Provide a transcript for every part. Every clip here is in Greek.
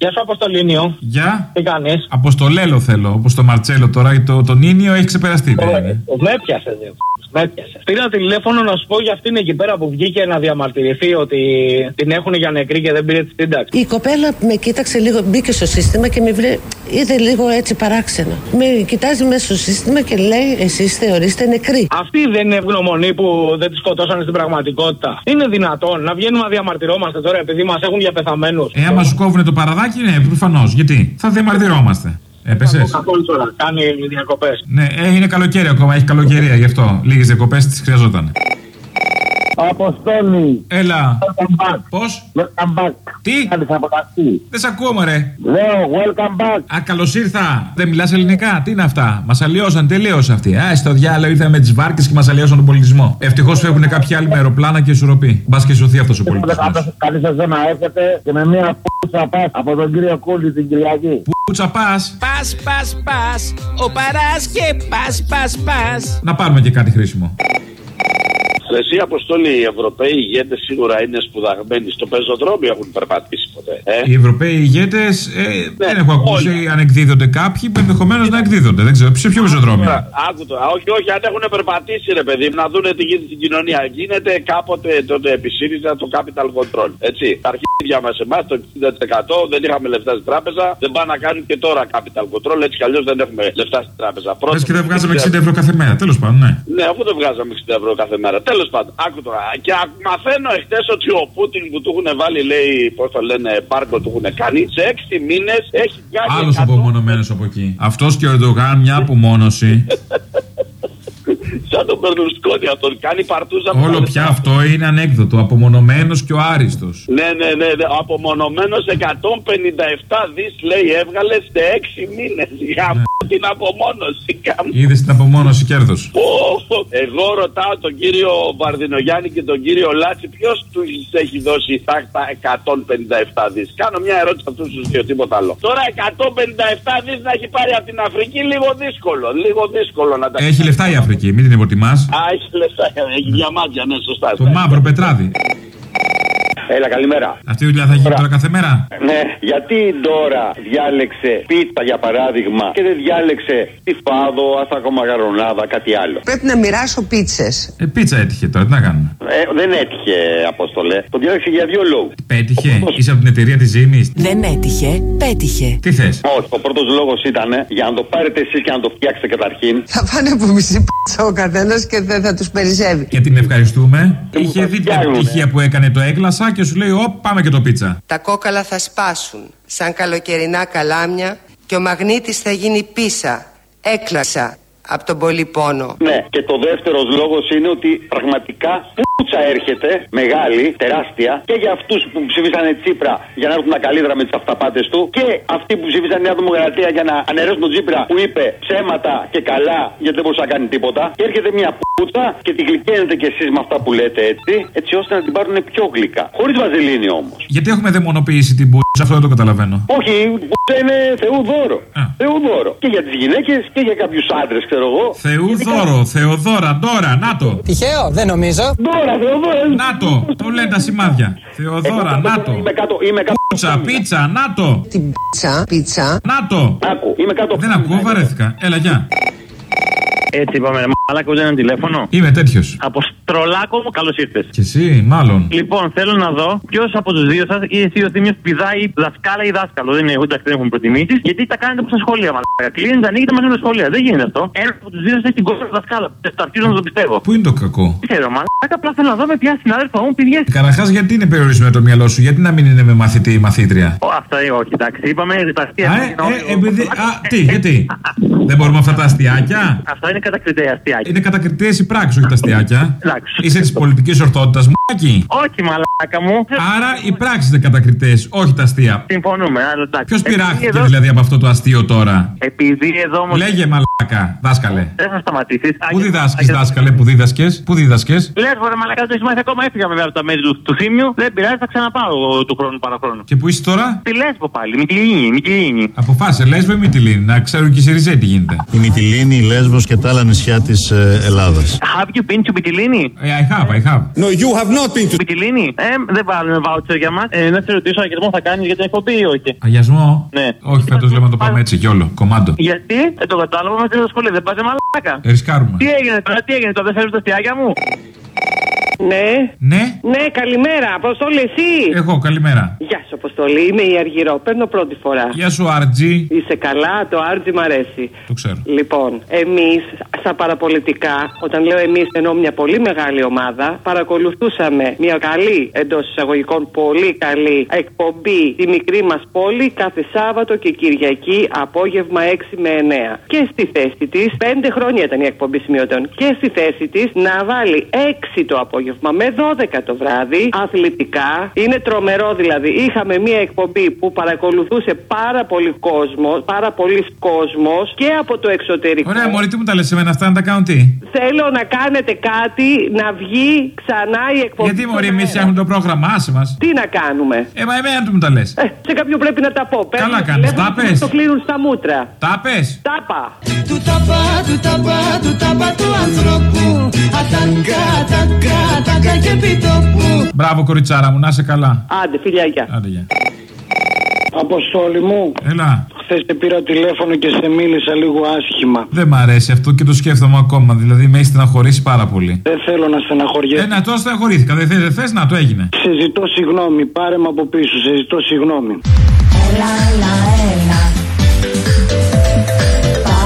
Γεια σου, Αποστολίνιο. Γεια. Τι κάνεις; Αποστολέλο θέλω, όπως το Μαρτσέλο τώρα. Το, το Νίνιο έχει ξεπεραστεί. δεν είναι. Με έπιασες, δε. Με έπιασε. Πήρα τηλέφωνο να σου πω για αυτήν εκεί πέρα που βγήκε να διαμαρτυρηθεί ότι την έχουν για νεκρή και δεν πήρε τη σύνταξη. Η κοπέλα με κοίταξε λίγο, μπήκε στο σύστημα και με βρε... είδε λίγο έτσι παράξενο. Με κοιτάζει μέσα στο σύστημα και λέει: Εσείς θεωρείστε νεκροί. Αυτή δεν είναι ευγνωμονή που δεν τη σκοτώσανε στην πραγματικότητα. Είναι δυνατόν να βγαίνουμε να διαμαρτυρόμαστε τώρα επειδή μας έχουν για πεθαμένου. Ε, άμα σου κόβουν το παραδάκι, ναι, προφανώς. Γιατί; Θα διαμαρτυρόμαστε. Έπεσες; Καθόλου τώρα. Κάνει διακοπές. Ναι, ε, είναι καλοκαίρι ακόμα, έχει καλοκαιρία γι' αυτό. Λίγες διακοπές τις χρειαζόταν. Αποστόλη. Έλα. Welcome back. Πώς; Welcome back. Τι; Κάνεις αποταστή. Δεν σε ακούω, μωρέ. Λέω, welcome back. Α, καλώς ήρθα. Δεν μιλάς ελληνικά. Τι είναι αυτά; Μας αλλοιώσαν τελείως αυτοί. Α, στο διάλογο ήρθαμε με τις βάρκες και μας αλλοιώσαν τον πολιτισμό. Ευτυχώς φεύγουν κάποιοι άλλοι με αεροπλάνα και ισορροπή. Μπας και σωθεί αυτός ο πολιτισμός. Καλή σα να έρχεται και με μια πούτσα πας από τον κύριο Κούλη την Κυριακή. Πούτσα πας. Πας, πας, πας, ο παράς και πας, πας, πας. Να πάρουμε και κάτι χρήσιμο. Εσύ αποστόλη οι Ευρωπαίοι ηγέτες σίγουρα είναι σπουδαγμένοι. Στο πεζοδρόμιο έχουν περπατήσει ποτέ. Ε; Οι Ευρωπαίοι ηγέτες ε, δεν έχω ακούσει αν εκδίδονται κάποιοι που ενδεχομένως να εκδίδονται. Δεν ξέρω. Σε ποιο πεζοδρόμιο. Άκου το. Α, Όχι, όχι, αν έχουν περπατήσει ρε παιδί, να δουν τι γίνεται στην κοινωνία. Γίνεται κάποτε τότε επί ΣΥΡΙΖΑ το capital control. Έτσι. Τα αρχίδια μας εμάς το 60% δεν είχαμε λεφτά στην τράπεζα. Δεν πάνε να κάνουν και τώρα capital control. Έτσι κι αλλιώς δεν έχουμε λεφτά στην τράπεζα. Πε και δεν βγάζαμε 60 ευρώ κάθε μέρα. Τέλος πάντων, ναι. Ναι, αφού δεν βγάζαμε 60 ευρώ κάθε μέρα. Τέλος πάντων, άκου τώρα. Και α- μαθαίνω εχθές ότι ο Πούτιν που του έχουν βάλει, λέει, πώς το λένε, πάρκο του έχουν κάνει, σε 6 μήνες έχει κάνει. Άλλος 100 απομονωμένος από εκεί. Αυτός και ο Ερντογάν μια απομόνωση. Σαν τον Μπερλουσκόνη αυτόν κάνει παρτούζα. με τα Όλο λεφτά. πια αυτό είναι ανέκδοτο. Απομονωμένος και ο άριστος. Ναι, ναι, ναι. ναι. Απομονωμένος 157 δις λέει έβγαλε σε 6 μήνες. Για την απομόνωση. Καμ- Είδες την απομόνωση κέρδος. Πω, Εγώ ρωτάω τον κύριο Βαρδινογιάννη και τον κύριο Λάτσι ποιος τους έχει δώσει τα, τα 157 δις. Κάνω μια ερώτηση αυτούς τους δύο, τίποτα άλλο. Τώρα 157 δις να έχει πάρει από την Αφρική λίγο δύσκολο. Λίγο δύσκολο να τα Έχει λεφτά η Αφρική, μην την υποτιμάς. Α, έχεις λεφτά, έχει διαμάντια, ναι, σωστά. Το μαύρο πετράδι. Έλα, καλημέρα. Αυτή η δουλειά θα γίνει τώρα κάθε μέρα; Ναι, γιατί η Ντόρα διάλεξε πίτα για παράδειγμα και δεν διάλεξε τη φάδο, άστακο μαγαρονάδα, κάτι άλλο. Πρέπει να μοιράσω πίτσες. Ε, πίτσα έτυχε τώρα, τι να κάνουμε; Ε, δεν έτυχε, Απόστολε. Το διάλεξε για δύο λόγους. Πέτυχε, είσαι από την εταιρεία της ζήμης; Δεν έτυχε, πέτυχε. Τι θες; Όχι, ο πρώτος λόγος ήταν για να το πάρετε εσείς και να το φτιάξετε καταρχήν. Θα πάνε από μισή πίτσα ο καθένας και δεν θα τους περισσεύει. Και την ευχαριστούμε. Είχε τα δει την φτιάνουνε. επιτυχία που έκανε το έγκλασα και σου λέει: Ωπ, πάμε και το πίτσα. Τα κόκαλα θα σπάσουν σαν καλοκαιρινά καλάμια και ο μαγνήτης θα γίνει πίσα, έκλασα από τον πολύ πόνο. Ναι, και το δεύτερος λόγος είναι ότι πραγματικά πούτσα έρχεται, μεγάλη, τεράστια, και για αυτούς που ψηφίσανε Τσίπρα για να έρθουν τα καλύτερα με τις αυταπάτες του, και αυτοί που ψήφισαν Νέα Δημοκρατία για να αναιρέσουν τον Τσίπρα που είπε ψέματα και καλά γιατί δεν μπορούσε να κάνει τίποτα. Και έρχεται μια πούτσα και τη γλυκαίνετε κι εσείς με αυτά που λέτε έτσι, έτσι ώστε να την πάρουν πιο γλυκά. Χωρίς βαζελίνη όμως. Γιατί έχουμε δαιμονοποιήσει την πούτσα, αυτό δεν το καταλαβαίνω. Όχι, η πούτσα είναι Θεού δώρο. Α. Θεού δώρο. Και για τις γυναίκες και για κάποιους άντρες, ξέρω εγώ. Θεού Γενικά- δώρο, Θεοδόρα, τώρα, να το. Τυχαίο, δεν νομίζω. Δώρα, Θεοδώρα. Να το, το λένε τα σημάδια. Θεοδόρα, να το. Είμαι κάτω, είμαι κάτω. Πίτσα, πίτσα, να το. Την πίτσα, πίτσα, Να το. Άκου, είμαι κάτω. Δεν ακούω, βαρέθηκα. Έλα, γεια. Έτσι είπαμε, μαλάκας ούτε ένα τηλέφωνο. Είμαι τέτοιος. Από στρολάκο μου, καλώς ήρθες. Και εσύ, μάλλον. Λοιπόν, θέλω να δω ποιος από τους δύο σας ή εσύ ο Θήμιος πηδά ή δασκάλα ή δάσκαλο. Δεν είναι εγώ, εντάξει, δεν έχουμε προτιμήσει. Γιατί τα κάνετε από στα σχολεία, μαλάκα. Κλείνετε, ανοίγετε μαζί με τα σχολεία. Δεν γίνεται αυτό. Ένα από τους δύο σας έχει την κόρη δασκάλα. Τα αρχίζω να το πιστεύω. Πού είναι το κακό; Δεν ξέρω, μαλάκα. Απλά θέλω να δω με ποια συνάδελφα μου πηγαίνει. Καταρχάς, γιατί είναι περιορισμένο το μυαλό σου, γιατί να μην είναι με μαθητή ή μαθήτρια; Αυτά ε, όχι, εντάξει. Είπαμε τα αστεία. Α, ε, ε, επειδή. Α, τι, γιατί; Δεν μπορούμε αυτά τα αστιάκια; Αυτά είναι κατακριτέα αστιάκια. Είναι κατακριτές οι πράξεις, όχι τα αστιάκια. Εντάξει. Είσαι της πολιτικής ορθότητας, μάκι. Όχι, μαλάκα μου. Άρα οι πράξεις είναι κατακριτές, όχι τα αστεία. Συμφωνούμε, αλλά εντάξει. Ποιος Επειδή πειράχτηκε εδώ- δηλαδή από αυτό το αστείο τώρα; Επειδή εδώ όμω. Λέγε μαλάκα, δάσκαλε. Δεν θα σταματήσεις. Πού διδάσκεις, δάσκαλε, πού δίδασκες, πού δίδασκες; Λες, μπορεί μαλακά το έχει μάθει ακόμα. Έφυγα βέβαια από τα μέρη του, του θύμιου. Δεν πειράζει, θα ξαναπάω εγώ του χρόνου παραχρόνου. Και πού είσαι τώρα; Τι λε πάλι, Μικυλίνη, Μικυλίνη. Αποφάσισε, λέσβο ή Μυτιλίνη, να ξέρουν και οι Σιριζέ τι γίνεται. Η Μυτιλίνη, η Λέσβος και τα άλλα νησιά της ε, Ελλάδας. Have you been to Μικυλίνη; Ε, I have, I have. No, you have nothing to Μικυλίνη, ε, δεν βάλουμε βάουτσερ για μας. Ε, να σε ρωτήσω, αγιασμό θα κάνεις για την εκπομπή ή όχι; Αγιασμό; Ναι. Όχι, φέτο λέμε να το πάμε έτσι κι όλο. Κομμάντο. Γιατί, ε, το κατάλαβα με την σχολή, δεν πάτε μαλάκα. Ρισκάρουμε. Τι έγινε τώρα, τι έγινε τώρα, δεν φέρνει τα αστιάκια μου; Ναι. Ναι, Ναι, καλημέρα. Αποστόλη, εσύ. εγώ καλημέρα. Γεια σου, Αποστόλη. Είμαι η Αργυρό. Παίρνω πρώτη φορά. Γεια σου, Άρτζι. Είσαι καλά, το Άρτζι μ' αρέσει. Το ξέρω. Λοιπόν, εμείς στα παραπολιτικά, όταν λέω εμείς εννοώ μια πολύ μεγάλη ομάδα, παρακολουθούσαμε μια καλή εντός εισαγωγικών πολύ καλή εκπομπή στη μικρή μας πόλη κάθε Σάββατο και Κυριακή απόγευμα 6 με 9. Και στη θέση της, 5 χρόνια ήταν η εκπομπή σημειωτών, και στη θέση της να βάλει 6 το απόγευμα με 12 το βράδυ αθλητικά. Είναι τρομερό δηλαδή. Είχαμε μια εκπομπή που παρακολουθούσε πάρα πολύ κόσμο, πάρα πολλοί κόσμος και από το εξωτερικό. Ωραία, Μωρή, τι μου τα λες εμένα αυτά να τα κάνω τι; Θέλω να κάνετε κάτι να βγει ξανά η εκπομπή. Γιατί, στον Μωρή, εμείς αέρα. φτιάχνουμε το πρόγραμμα, άσε μας. Τι να κάνουμε; Ε, μα εμένα τι μου τα λες; Ε, σε κάποιον πρέπει να τα πω. Παίρνουν Καλά κάνεις, τηλέφωνο τα και πες. Το κλείνουν στα μούτρα. Τα πες. Τάπα. Του ταπά, του ταπά, του ταπά του ανθρώπου Ατακά, τακά, τακά και πιτοπού Μπράβο, κοριτσάρα μου, να είσαι καλά. Άντε, φιλιά, Άντε, γεια. Αποστόλη μου, Έλα. χθες σε πήρα τηλέφωνο και σε μίλησα λίγο άσχημα. Δεν μ' αρέσει αυτό και το σκέφτομαι ακόμα. Δηλαδή με έχει στεναχωρήσει πάρα πολύ. Δεν θέλω να στεναχωριέσαι. Ε, να τώρα στεναχωρήθηκα. Δεν θες, δεν θες, να το έγινε. Σε ζητώ συγγνώμη, πάρε με από πίσω, σε ζητώ συγγνώμη. Έλα, έλα, έλα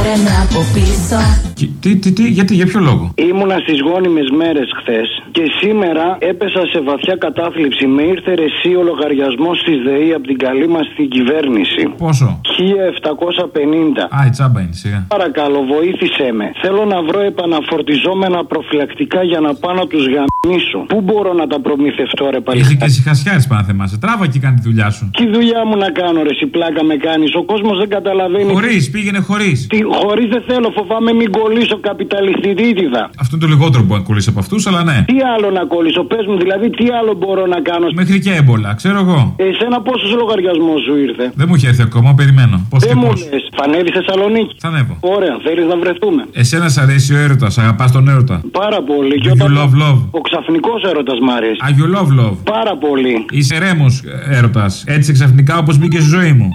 Πάρε με από πίσω Και- Τι, τι, τι, γιατί, για ποιο λόγο; Ήμουνα στις γόνιμες μέρες χθες και σήμερα έπεσα σε βαθιά κατάθλιψη. Με ήρθε ρεσί ο λογαριασμός της ΔΕΗ από την καλή μας την κυβέρνηση. Πόσο; 1750. Α, η τσάμπα είναι σιγά. Παρακαλώ, βοήθησέ με. Θέλω να βρω επαναφορτιζόμενα προφυλακτικά για να πάω να τους γαμίσω. Πού μπορώ να τα προμηθευτώ, ρε Είσαι παλιά. και συχασιάρη πάνω θεμάσαι. Τράβα και κάνει τη δουλειά σου. Τι δουλειά μου να κάνω, ρε, εσύ πλάκα με κάνεις. Ο κόσμος δεν καταλαβαίνει. Χωρίς, πήγαινε χωρίς. Τι, χωρίς δεν θέλω, φοβάμαι μην κολλήσω καπιταλιστηρίδιδα. Αυτό είναι το λιγότερο που κολλήσει από αυτούς, αλλά ναι. Τι άλλο να κολλήσω, πες μου, δηλαδή τι άλλο μπορώ να κάνω; Μέχρι και έμπολα, ξέρω εγώ. Εσένα πόσος λογαριασμός σου ήρθε; Δεν μου έχει έρθει ακόμα, περιμένω. Πώς και Δεν μου πώς. λες, θα ανέβει Θεσσαλονίκη. Θα ανέβω. Ωραία, θέλεις να βρεθούμε. Εσένα σ' αρέσει ο έρωτας, αγαπάς τον έρωτα. Πάρα πολύ. Do you love love? Ο ξαφνικός έρωτας μ' αρέσει. Α, you love love. Πάρα πολύ. Είσαι ρέμος έρωτας. Έτσι ξαφνικά όπως μπήκε στη ζωή μου.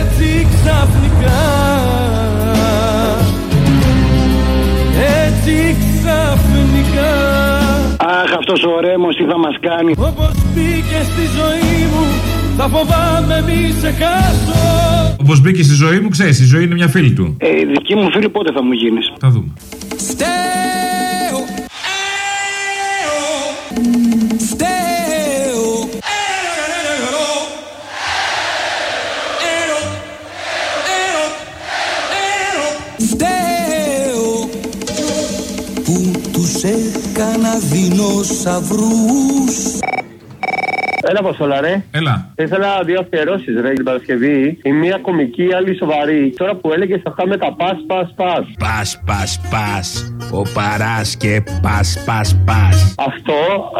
Έτσι ξαφνικά Έτσι ξαφνικά Αχ, αυτός ο ρέμος τι θα μας κάνει. Όπως μπήκε στη ζωή μου Θα φοβάμαι μη σε χάσω Όπως μπήκε στη ζωή μου, ξέρεις, η ζωή είναι μια φίλη του. Ε, δική μου φίλη πότε θα μου γίνεις; Θα δούμε. Φταίω δεινόσαυρους Έλα, Αποστόλα, ρε. Έλα. Ήθελα δύο αφιερώσεις, ρε, την Παρασκευή. Η μία κομική, η άλλη σοβαρή. Τώρα που έλεγε αυτά με τα πας, πας, πας. Πας, πας, πας. Ο παράς και πας, πας, πας. Αυτό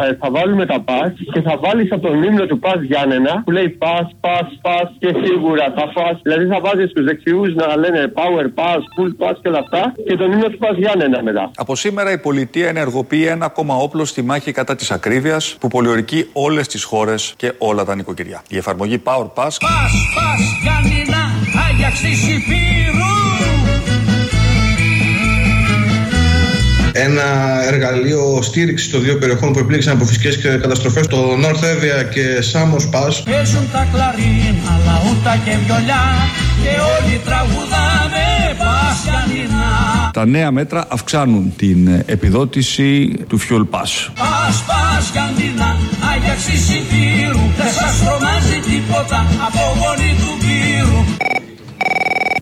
ε, θα βάλουμε τα πας και θα βάλεις από τον ύμνο του πας Γιάννενα που λέει πας, πας, πας και σίγουρα θα πα. Δηλαδή θα βάζεις τους δεξιούς να λένε power pass, full pass και όλα αυτά και τον ύμνο του πας Γιάννενα μετά. Από σήμερα η πολιτεία ενεργοποιεί ένα ακόμα όπλο στη μάχη κατά της ακρίβειας που πολιορκεί όλες τις χώρες και όλα τα νοικοκυριά. Η εφαρμογή Power Pass Πας, πας, Γιάννηνα, Άγιαξ της Υπήρου ένα εργαλείο στήριξης των δύο περιοχών που επλήγησαν από φυσικές καταστροφές, το North Evia και Samos Pass. Παίζουν τα κλαρίνα, λαούτα και βιολιά Και όλοι τραγουδάμε Πας, Γιάννηνα τα νέα μέτρα αυξάνουν την επιδότηση του Fuel Pass. Πας, πας, Γιάννηνα, Άγιαξ της Υπήρου Δεν σας τρομάζει τίποτα από γονή του πύρου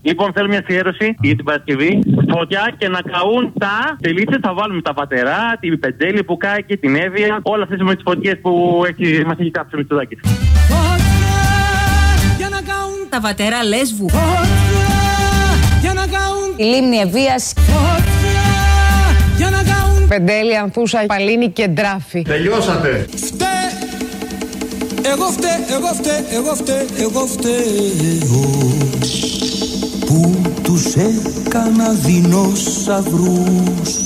Λοιπόν, θέλω μια αφιέρωση για την Παρασκευή. Φωτιά και να καούν τα τελίτσες. Θα βάλουμε τα πατερά, την πεντέλη που κάει και την έβεια. Όλα αυτές με τις φωτιές που έχει, μας έχει κάψει ο Μητσοδάκη. Για να καούν τα βατέρα λέσβου. Για να καούν Η λίμνη Ευβίας. Για να καούν Πεντέλη, Ανθούσα, Παλίνη και Ντράφη. Τελειώσατε! Φταίω εγώ φτε, εγώ φτε, εγώ φτε, εγώ φταίω. Που τους έκανα δεινόσαυρους.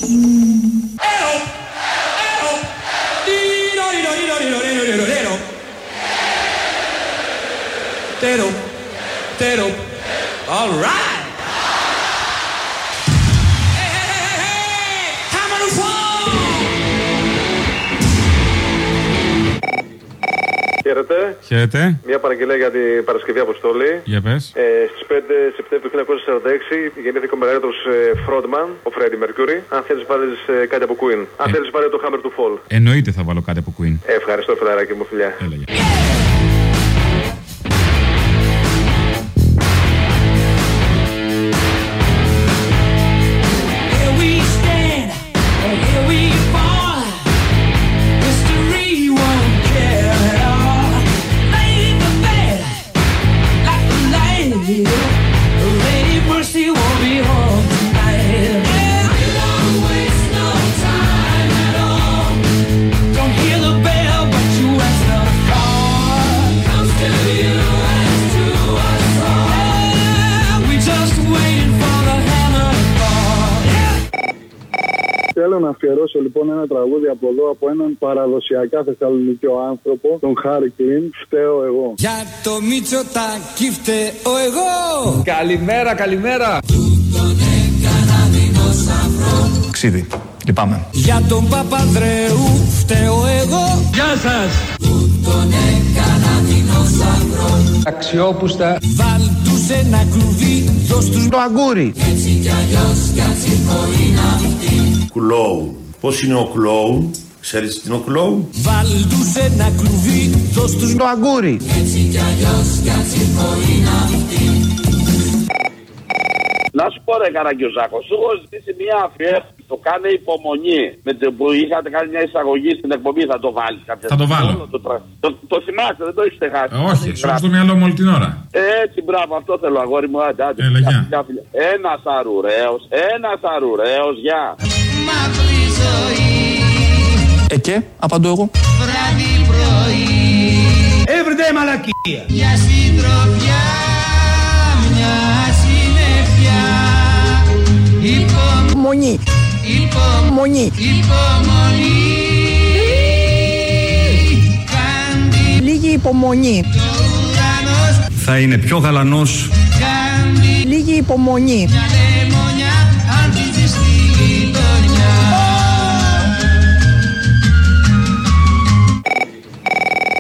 All right. Χαίρετε. Χαίρετε. Μια παραγγελία για την Παρασκευή Αποστόλη. Για πες. Ε, Στις 5 Σεπτέμβριου του 1946 γεννήθηκε ο μεγαλύτερος φρόντμαν, ο Φρέντι Μερκούρι. Αν θέλεις, βάλεις ε, κάτι από Queen. Αν θέλεις, βάλει το Hammer του Fall. Εννοείται θα βάλω κάτι από Queen. Ε, ευχαριστώ, φιλαράκι μου, φιλιά. Here τραγούδι από εδώ από έναν παραδοσιακά θεσσαλονικιό άνθρωπο, τον Χάρη Κλίν, φταίω εγώ. Για το Μητσοτάκι φταίω εγώ Καλημέρα, καλημέρα. Ξίδι. Λυπάμαι. Για τον Παπανδρέου φταίω εγώ Γεια σας Τον έκανα δεινόσαυρο Αξιόπουστα. Βάλ τους ένα κλουβί, δώσ' τους το αγκούρι Έτσι κι αλλιώς κι έτσι μπορεί να φτύει Κλόουν. Πώς είναι ο κλόουν, ξέρεις τι είναι ο κλόουν. Βάλ τους ένα κλουβί, δώσ' τους το αγκούρι Έτσι κι αλλιώς κι έτσι μπορεί να φτύει Να σου πω ρε Καραγκιόζάκο, σου έχω ζητήσει μια αφιέρωση. Το κάνε υπομονή. Με το που είχατε κάνει μια εισαγωγή στην εκπομπή, θα το βάλεις κάποια Θα το στιγμή. βάλω. Όλο Το, τρα- το, το θυμάστε, δεν το έχετε χάσει. Ε, Όχι, σου έχω στο μυαλό μου όλη την ώρα. Έτσι, μπράβο, αυτό θέλω, αγόρι μου. Άντε, άντε. Έλα, γεια. Ένας αρουραίος, ένας αρουραίος, γεια. Μαύρη ζωή, Ε, και, απαντώ εγώ. βράδυ πρωί Everyday μαλακία. Για συντροφιά μια συννεφιά Υπομονή. Υπομονή. Υπομονή. Κάντι. Λίγη υπομονή. Το ουρανός. Θα είναι πιο γαλανός. Κάντι. Λίγη υπομονή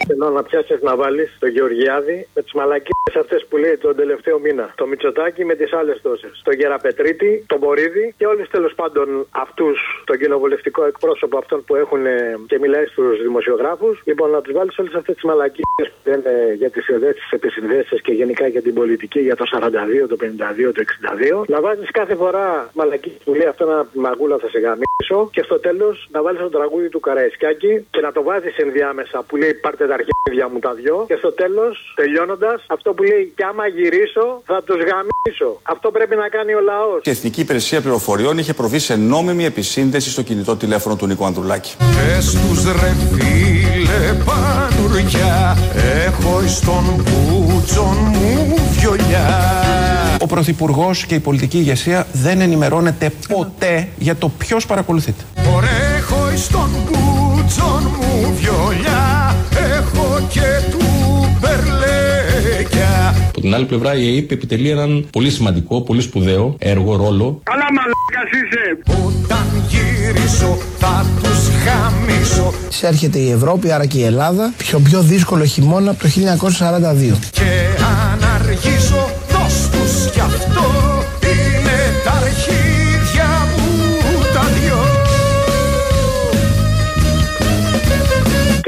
Θέλω να πιάσεις να βάλεις το Γεωργιάδη με τις μαλακίες αυτές που λέει τον τελευταίο μήνα. Το Μητσοτάκι με τις άλλες τόσες. Το Γεραπετρίτη, τον Μπορίδη και όλου τέλος πάντων αυτούς, τον κοινοβουλευτικό εκπρόσωπο αυτών που έχουν ε, και μιλάει στους δημοσιογράφους. Λοιπόν, να τους βάλεις όλες αυτές τις μαλακίες που λένε για τις συνδέσεις, τι επισυνδέσεις και γενικά για την πολιτική για το 42, το 52, το 62. Να βάζεις κάθε φορά μαλακή που λέει αυτό ένα μαγούλα θα σε γαμίσω και στο τέλος να βάλεις το τραγούδι του Καραϊσκάκη και να το βάζεις ενδιάμεσα που λέει πάρτε τα αρχίδια μου τα δυο και στο τέλος τελειώνοντας αυτό που λέει κι άμα γυρίσω θα τους γαμίσω. Αυτό πρέπει να κάνει ο λαός. Η Εθνική Υπηρεσία Πληροφοριών είχε προβεί σε νόμιμη επισύνδεση στο κινητό τηλέφωνο του Νίκο Ανδρουλάκη. Πες τους ρε φίλε πανουριά Έχω εις των μπούτσων μου βιολιά Ο Πρωθυπουργός και η πολιτική ηγεσία δεν ενημερώνεται ποτέ για το ποιος παρακολουθείται. Ωραία έχω εις των μπούτσων μου βιολιά Από την άλλη πλευρά η ΑΕΠ επιτελεί έναν πολύ σημαντικό, πολύ σπουδαίο έργο, ρόλο. Καλά μαλάκας είσαι Όταν γυρίσω θα τους χαμίσω Έρχεται η Ευρώπη, άρα και η Ελλάδα, πιο πιο δύσκολο χειμώνα από το 1942. Και αν αργήσω δώσ' τους κι αυτό Είναι τα αρχίδια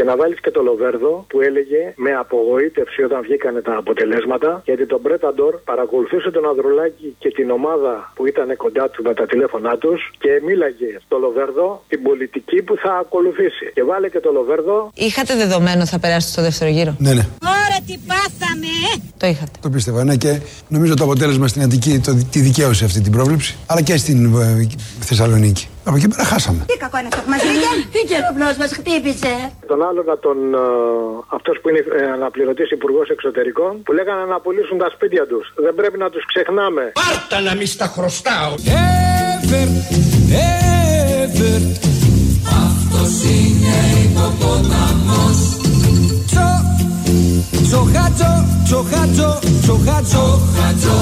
να βάλει και το Λοβέρδο που έλεγε με απογοήτευση όταν βγήκανε τα αποτελέσματα γιατί τον Μπρέταντορ παρακολουθούσε τον Ανδρουλάκη και την ομάδα που ήταν κοντά του με τα τηλέφωνά τους και μίλαγε στο Λοβέρδο την πολιτική που θα ακολουθήσει. Και βάλε και το Λοβέρδο. Είχατε δεδομένο θα περάσετε στο δεύτερο γύρο; Ναι, ναι. Ωραία, τι πάθαμε! Το είχατε. Το πίστευα, ναι, και νομίζω το αποτέλεσμα στην Αττική το, τη δικαίωσε αυτή την πρόβλεψη, αλλά και στην ε, Θεσσαλονίκη. Από εκεί πέρα χάσαμε. Τι κακό είναι αυτό που μας βγήκε. Η καιροπλός μας χτύπησε. Τον άλλο να τον. αυτός που είναι ε, αναπληρωτής υπουργός εξωτερικών που λέγανε να πουλήσουν τα σπίτια τους. Δεν πρέπει να τους ξεχνάμε. Πάρτα να μη στα χρωστάω Εύερ, εύερ Αυτός είναι υποπόταμος Τσο, Τσοχάτζο, τσοχάτζο, τσοχάτζο Τσοχάτζο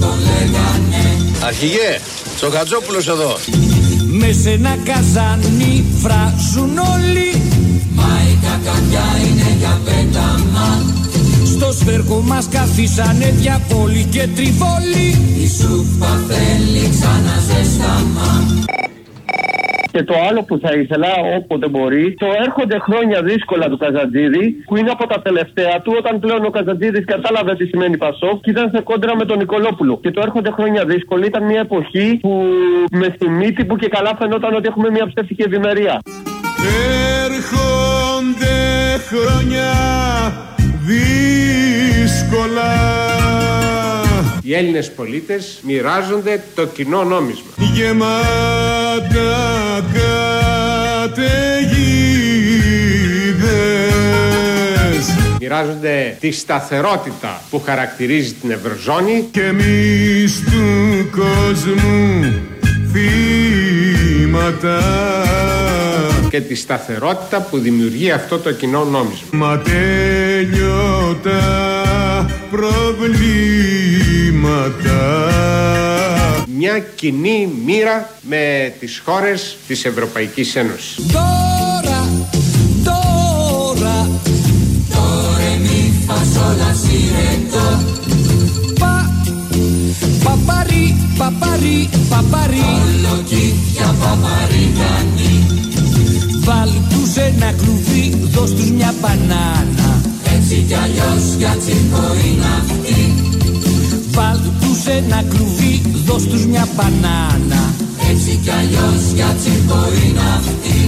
τον λέγανε Αρχηγέ, Τσοχατζόπουλος εδώ. Με σε ένα καζάνι φράζουν όλοι. Μα η κακαδιά είναι για πέταμα. Στο σφέρκο μας καθίσανε διαβόλοι και τριβόλοι Η σούπα θέλει ξανά ζεστάμα Και το άλλο που θα ήθελα, όποτε μπορεί, το έρχονται χρόνια δύσκολα του Καζατζίδη, που είναι από τα τελευταία του, όταν πλέον ο Καζατζίδη κατάλαβε τι σημαίνει Πασόκ και ήταν σε κόντρα με τον Νικολόπουλο. Και το έρχονται χρόνια δύσκολα, ήταν μια εποχή που με στη μύτη που και καλά φαινόταν ότι έχουμε μια ψεύτικη ευημερία. Έρχονται χρόνια δύσκολα Οι Έλληνες πολίτες μοιράζονται το κοινό νόμισμα. γεμάτα καταιγίδες Μοιράζονται τη σταθερότητα που χαρακτηρίζει την Ευρωζώνη. Και εμείς του κόσμου θύματα. Και τη σταθερότητα που δημιουργεί αυτό το κοινό νόμισμα. Μα τέλειωτα προβλήματα Μια κοινή μοίρα με τις χώρες της Ευρωπαϊκής Ένωσης. Τώρα, τώρα Τώρα μη φασόλα σιρετό Πα, παπαρί, παπαρί, παπαρί Κολοκύθια παπαρίγανη Βάλ τους ένα κλουβί, δώσ' τους μια μπανάνα. Έτσι κι αλλιώς για τσίρκο είναι αυτή. Βάλ τους ένα κλουβί, δώσ' τους μια μπανάνα Έτσι κι αλλιώς για τσίρκο είναι αυτή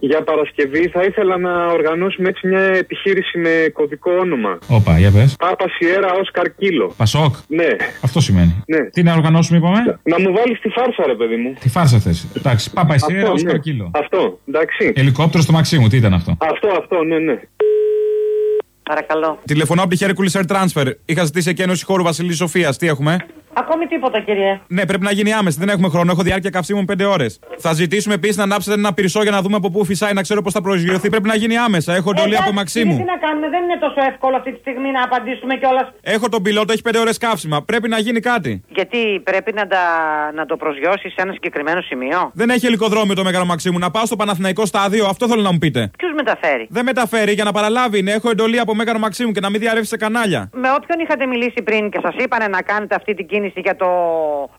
Για Παρασκευή θα ήθελα να οργανώσουμε έτσι μια επιχείρηση με κωδικό όνομα. Όπα, για πες. Πάπα Σιέρα Όσκαρ Κίλο. Πασόκ. Ναι. Αυτό σημαίνει. Ναι. Τι να οργανώσουμε, είπαμε; Να μου βάλεις τη φάρσα, ρε παιδί μου. Τη φάρσα θες. Εντάξει, Πάπα Ισία, Αυτό, Όσκαρ ναι. Κίλο. Αυτό, εντάξει. Ελικόπτερο στο Μαξίμου, τι ήταν αυτό; Αυτό, αυτό, ναι, ναι. Παρακαλώ. Τηλεφωνώ από τη Hercules Air Transfer. Είχα ζητήσει εκένωση χώρου Βασιλής Σοφίας. Τι έχουμε; Ακόμη τίποτα, κύριε. Ναι, πρέπει να γίνει άμεση. Δεν έχουμε χρόνο. Έχω διάρκεια καυσίμων 5 ώρες. Θα ζητήσουμε επίσης να ανάψετε ένα πυρσό για να δούμε από πού φυσάει, να ξέρω πώς θα προσγειωθεί. Πρέπει να γίνει άμεσα. Έχω εντολή από Εντάξει, Μαξίμου. κύριε, Τι να κάνουμε, δεν είναι τόσο εύκολο αυτή τη στιγμή να απαντήσουμε κιόλας. Έχω τον πιλότο, έχει 5 ώρες καύσιμα. Πρέπει να γίνει κάτι. Γιατί πρέπει να, τα, να το προσγειώσει σε ένα συγκεκριμένο σημείο; Δεν έχει ελικοδρόμιο το Μέγαρο Μαξίμου. Να πάω στο Παναθηναϊκό στάδιο, αυτό θέλω να μου πείτε. Ποιος μεταφέρει; Δεν μεταφέρει για να παραλάβει. Είναι. Έχω εντολή από Μέγαρο Μαξίμου και να μην διαρρεύσει σε κανάλια. Με όποιον είχατε μιλήσει πριν και σας είπανε να κάνετε αυτή την κίνηση για το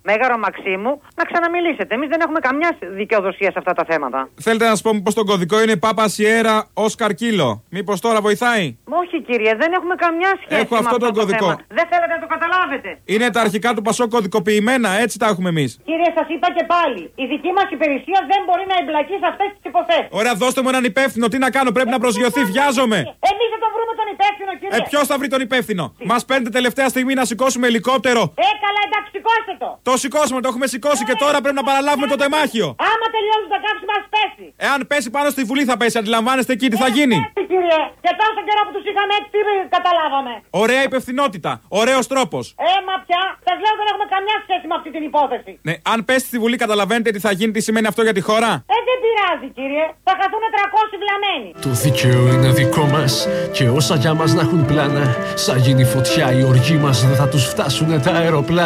μέγαρο Μαξίμου, να ξαναμιλήσετε. Εμείς δεν έχουμε καμιά δικαιοδοσία σε αυτά τα θέματα. Θέλετε να σας πω πω το κωδικό είναι Πάπα Σιέρα Όσκαρ Κίλο; Μήπως τώρα βοηθάει; Όχι, κύριε, δεν έχουμε καμιά σχέση Έχω με αυτό τον το κωδικό. θέμα. Δεν θέλετε να το καταλάβετε. Είναι τα αρχικά του Πασό κωδικοποιημένα, έτσι τα έχουμε εμείς. Κύριε, σας είπα και πάλι, η δική μας υπηρεσία δεν μπορεί να εμπλακεί σε αυτές τις υποθέσεις. Ωραία, δώστε μου έναν υπεύθυνο. Τι να κάνω, πρέπει να προσγειωθεί. Βιάζομαι. Εμείς δεν τον βρούμε τον υπεύθυνο, κύριε. Ε, ποιος θα βρει τον υπεύθυνο; Μας παίρνετε τελευταία στιγμή να σηκώσουμε ελικόπτερο. Ε, καλά, εντάξει, σηκώστε το. Το σηκώσουμε, το έχουμε σηκώσει και τώρα πρέπει να παραλάβουμε το τεμάχιο. Άμα τελειώσει το κάψιμο, ας πέσει. Εάν πέσει πάνω στη βουλή θα πέσει, αντιλαμβάνεστε εκεί τι θα γίνει. Έτσι, κύριε. Και τόσο καιρό που τους είχαμε έτσι, τι καταλάβαμε. Ωραία υπευθυνότητα, ωραίος τρόπος. Ε, μα πια, σας λέω δεν έχουμε καμιά σχέση με αυτή την υπόθεση. Ναι, αν πέσει στη βουλή, καταλαβαίνετε τι θα γίνει, τι σημαίνει αυτό για τη χώρα. Ε, δεν πειράζει, κύριε. Θα χαθούν 300 βλαμμένοι. Το δίκαιο είναι δικό μας και όσα για μας να έχουν πλάνα. Σαν γίνει φωτιά, οι οργοί μας δεν θα τους φτάσουνε τα αεροπλάνα.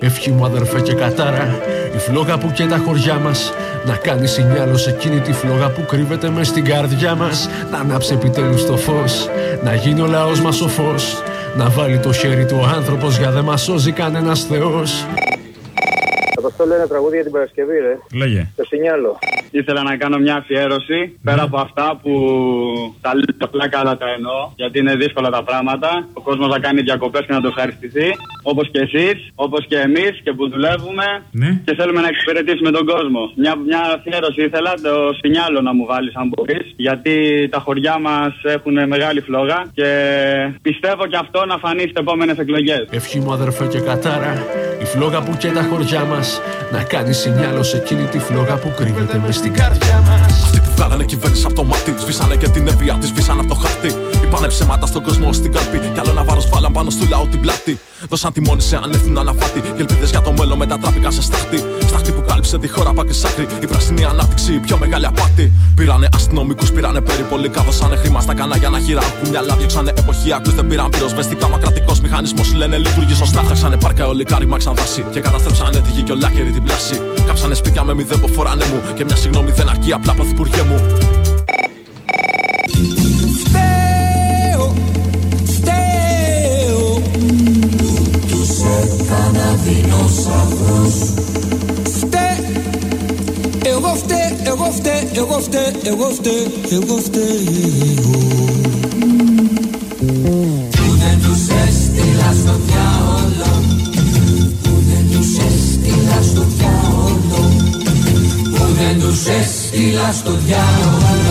Ευχή μου, αδερφέ και κατάρα, η φλόγα που και τα χωριά μας. Να κάνεις σινιάλο σε εκείνη τη φλόγα που κρύβεται μες στην καρδιά μας. Να ανάψει επιτέλους το φως, να γίνει ο λαός μας ο φως. Να βάλει το χέρι του ο άνθρωπος για δεν μας σώζει κανένας Θεός. Αποστόλη ένα τραγούδι για την Παρασκευή, ρε. Λέγε. Το σινιάλο. Ήθελα να κάνω μια αφιέρωση πέρα από αυτά που τα λέω τα πλάκα αλλά τα εννοώ γιατί είναι δύσκολα τα πράγματα. Ο κόσμος θα κάνει διακοπές και να το ευχαριστηθεί. Όπως και εσείς, όπως και εμείς και που δουλεύουμε Ναι. και θέλουμε να εξυπηρετήσουμε τον κόσμο. Μια, μια αφιέρωση ήθελα το σινιάλο να μου βάλεις αν μπορείς γιατί τα χωριά μας έχουν μεγάλη φλόγα και πιστεύω και αυτό να φανεί στις επόμενες εκλογές. Ευχή μου αδερφέ και κατάρα Η φλόγα που και τα χωριά μας Να κάνει σινιάλο σε εκείνη τη φλόγα που κρύβεται μες στην καρδιά μας Αυτοί που βγάλανε κυβέρνηση από το μάτι, σβήσανε και την ευεία τη, σβήσανε από το χάρτη. Είπανε ψέματα στον κόσμο στην καρπή. Κι άλλο ένα βάρο βάλαν πάνω στο λαό την πλάτη. Δώσαν τη μόνη σε ανεύθυνο αναφάτη. Και ελπίδες για το μέλλον μετατράπηκαν σε στάχτη. Στάχτη που κάλυψε τη χώρα πάκρι σάκρη. Η πράσινη ανάπτυξη, η πιο μεγάλη απάτη. Πήρανε αστυνομικούς, πήρανε περιπολικά. Δώσανε χρήμα στα κανάλια να χειράγουν μυαλά. Διώξανε εποχιακού, δεν πήραν πυροσβεστικά. Μα κρατικός μηχανισμός λένε λειτουργεί σωστά. Χάξανε πάρκα αιωλικά, ρημάξαν δάση. Και καταστρέψανε τη γη και ολάκερη την πλάση. Κάψανε σπίτια με μηδέν που φοράνε μου. Και μια συγγνώμη δεν αρκεί απλά πρωθυπουργέ μου. Έκανα δεινόσαυρους Φταί Εγώ φταίω, εγώ φταίω, εγώ φταίω, εγώ φταίω, εγώ. Φταίω Που δεν τους έστειλα στο διάολο. Που δεν τους έστειλα στο διάολο. Που δεν τους έστειλα στο διάολο